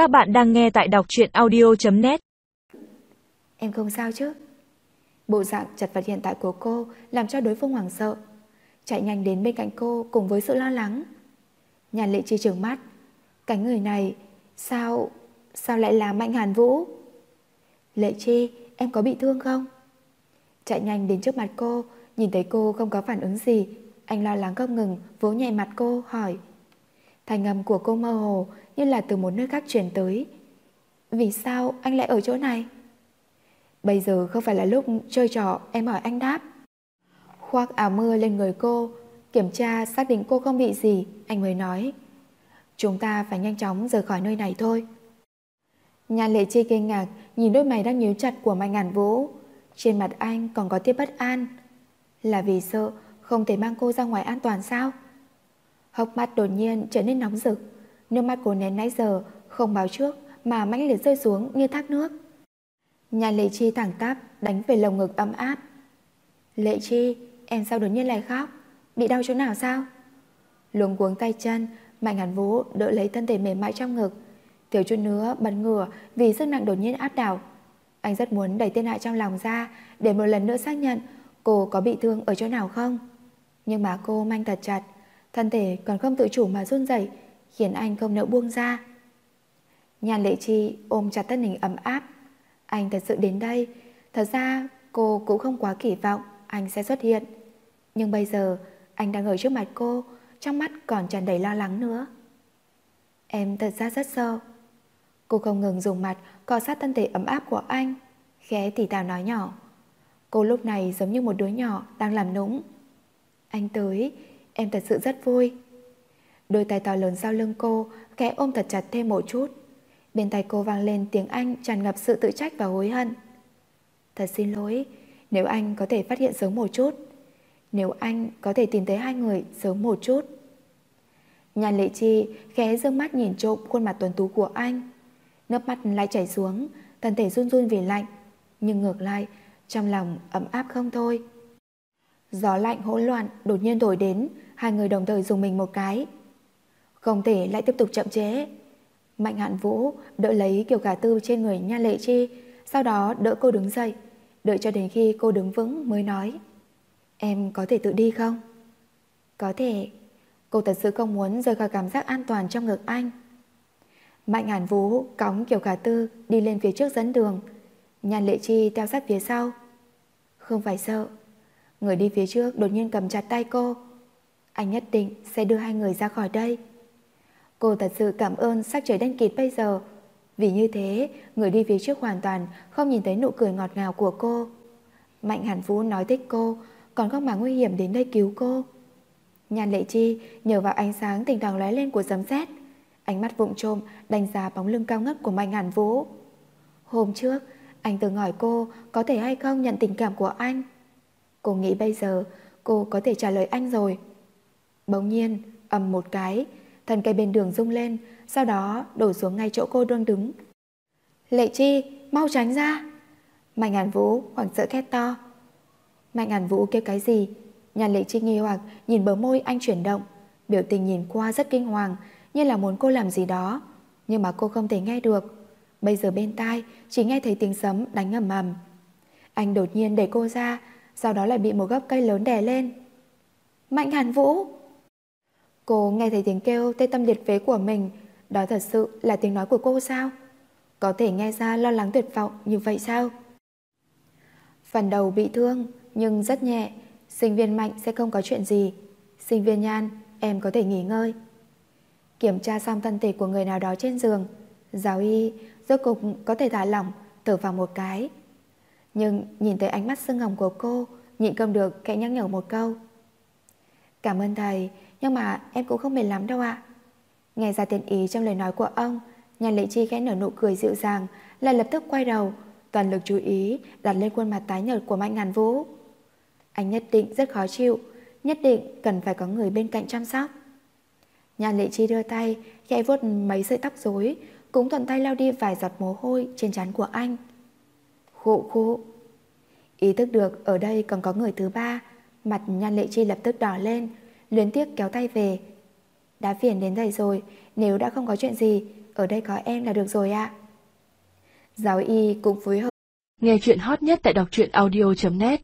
Các bạn đang nghe tại đọc truyện audio.net Em không sao chứ? Bộ dạng chật vật hiện tại của cô làm cho đối phương hoảng sợ. Chạy nhanh đến bên cạnh cô cùng với sự lo lắng. Nhà lệ chi trường mắt. Cái người này, sao, sao lại là Mạnh Hàn Vũ? Lệ chi, em có bị thương không? Chạy nhanh đến trước mặt cô, nhìn thấy cô không có phản ứng gì. Anh lo lắng không ngừng, vỗ nhẹ mặt cô, hỏi. Thành âm của cô mơ hồ như là từ một nơi khác truyền tới. Vì sao anh lại ở chỗ này? Bây giờ không phải là lúc chơi trò em hỏi anh đáp. Khoác áo mưa lên người cô, kiểm tra xác định cô không bị gì, anh mới nói. Chúng ta phải nhanh chóng rời khỏi nơi này thôi. Nhà lệ chi kinh ngạc nhìn đôi mày đang nhíu chặt của mai Ngàn Vũ. Trên mặt anh còn có tia bất an. Là vì sợ không thể mang cô ra ngoài an toàn sao? Hốc mắt đột nhiên trở nên nóng rực. Nước mắt cô nén nãy giờ không báo trước mà mãnh liệt rơi xuống như thác nước. Nhà Lệ Chi thẳng tắp đánh về lồng ngực ấm áp. Lệ Chi, em sao đột nhiên lại khóc? Bị đau chỗ nào sao? Luống cuống tay chân, Mạnh Hàn Vũ đỡ lấy thân thể mềm mại trong ngực. Tiểu chút nữa bật ngửa vì sức nặng đột nhiên áp đảo. Anh rất muốn đẩy tên hại trong lòng ra để một lần nữa xác nhận cô có bị thương ở chỗ nào không. Nhưng mà cô manh thật chặt, thân thể còn không tự chủ mà run rẩy khiến anh không nỡ buông ra. Nhàn lệ chi ôm chặt thân hình ấm áp. Anh thật sự đến đây. Thật ra cô cũng không quá kỳ vọng anh sẽ xuất hiện. Nhưng bây giờ anh đang ở trước mặt cô, trong mắt còn tràn đầy lo lắng nữa. Em thật ra rất sợ. Cô không ngừng dùng mặt cọ sát thân thể ấm áp của anh, khẽ tỉ tào nói nhỏ. Cô lúc này giống như một đứa nhỏ đang làm nũng. Anh tới, em thật sự rất vui. Đôi tay to lớn sau lưng cô Kẽ ôm thật chặt thêm một chút. Bên tay cô vang lên tiếng Anh tràn ngập sự tự trách và hối hận. Thật xin lỗi, Nếu anh có thể phát hiện sớm một chút. Nếu anh có thể tìm thấy hai người sớm một chút. Nhàn lệ chi khẽ dương mắt nhìn trộm khuôn mặt tuần tú của anh. Nước mắt lại chảy xuống, Thân thể run run vì lạnh. Nhưng ngược lại, Trong lòng ấm áp không thôi. Gió lạnh hỗn loạn đột nhiên thổi đến Hai người đồng thời dùng mình một cái không thể lại tiếp tục chậm chế. Mạnh hạn vũ đỡ lấy kiểu cả tư trên người nha lệ chi, sau đó đỡ cô đứng dậy, đợi cho đến khi cô đứng vững mới nói. Em có thể tự đi không? Có thể. Cô thật sự không muốn rời khỏi cảm giác an toàn trong ngực anh. Mạnh hàn vũ cõng kiểu cả tư đi lên phía trước dẫn đường. Nhàn lệ chi theo sát phía sau. Không phải sợ. Người đi phía trước đột nhiên cầm chặt tay cô. Anh nhất định sẽ đưa hai người ra khỏi đây. Cô thật sự cảm ơn sắc trời đen kịt bây giờ. Vì như thế, người đi phía trước hoàn toàn không nhìn thấy nụ cười ngọt ngào của cô. Mạnh Hàn Vũ nói thích cô, còn không mà nguy hiểm đến đây cứu cô. Nhan Lệ Chi nhờ vào ánh sáng thỉnh thoảng lóe lên của giấm sét, ánh mắt vụng trộm đánh giá bóng lưng cao ngất của Mạnh Hàn Vũ. Hôm trước, anh từng hỏi cô có thể hay không nhận tình cảm của anh. Cô nghĩ bây giờ cô có thể trả lời anh rồi. Bỗng nhiên, ầm một cái, Thân cây bên đường rung lên, sau đó đổ xuống ngay chỗ cô đang đứng. Lệ Chi, mau tránh ra! Mạnh Hàn Vũ hoảng sợ khét to. Mạnh Hàn Vũ kêu cái gì? Nhà Lệ Chi nghi hoặc nhìn bờ môi anh chuyển động, biểu tình nhìn qua rất kinh hoàng, như là muốn cô làm gì đó, nhưng mà cô không thể nghe được. Bây giờ bên tai chỉ nghe thấy tiếng sấm đánh ầm ầm. Anh đột nhiên đẩy cô ra, sau đó lại bị một gốc cây lớn đè lên. Mạnh Hàn Vũ! Cô nghe thấy tiếng kêu tê tâm liệt phế của mình, đó thật sự là tiếng nói của cô sao? Có thể nghe ra lo lắng tuyệt vọng như vậy sao? Phần đầu bị thương, nhưng rất nhẹ, sinh viên mạnh sẽ không có chuyện gì. Sinh viên nhan, em có thể nghỉ ngơi. Kiểm tra xong thân thể của người nào đó trên giường, giáo y rốt cục có thể thả lỏng, thở vào một cái. Nhưng nhìn thấy ánh mắt sưng hồng của cô, nhịn không được kẽ nhắc nhở một câu. Cảm ơn thầy, nhưng mà em cũng không mệt lắm đâu ạ. Nghe ra tiền ý trong lời nói của ông, nhà lệ chi khẽ nở nụ cười dịu dàng, lại lập tức quay đầu, toàn lực chú ý đặt lên khuôn mặt tái nhợt của Mạnh Ngàn Vũ. Anh nhất định rất khó chịu, nhất định cần phải có người bên cạnh chăm sóc. Nhà lệ chi đưa tay, khẽ vuốt mấy sợi tóc rối, cũng thuận tay lau đi vài giọt mồ hôi trên trán của anh. Khụ khụ. Ý thức được ở đây còn có người thứ ba, mặt nhan lệ chi lập tức đỏ lên, luyến tiếc kéo tay về. Đã phiền đến đây rồi, nếu đã không có chuyện gì, ở đây có em là được rồi ạ. Giáo y cũng phối hợp. Nghe chuyện hot nhất tại đọc truyện audio.net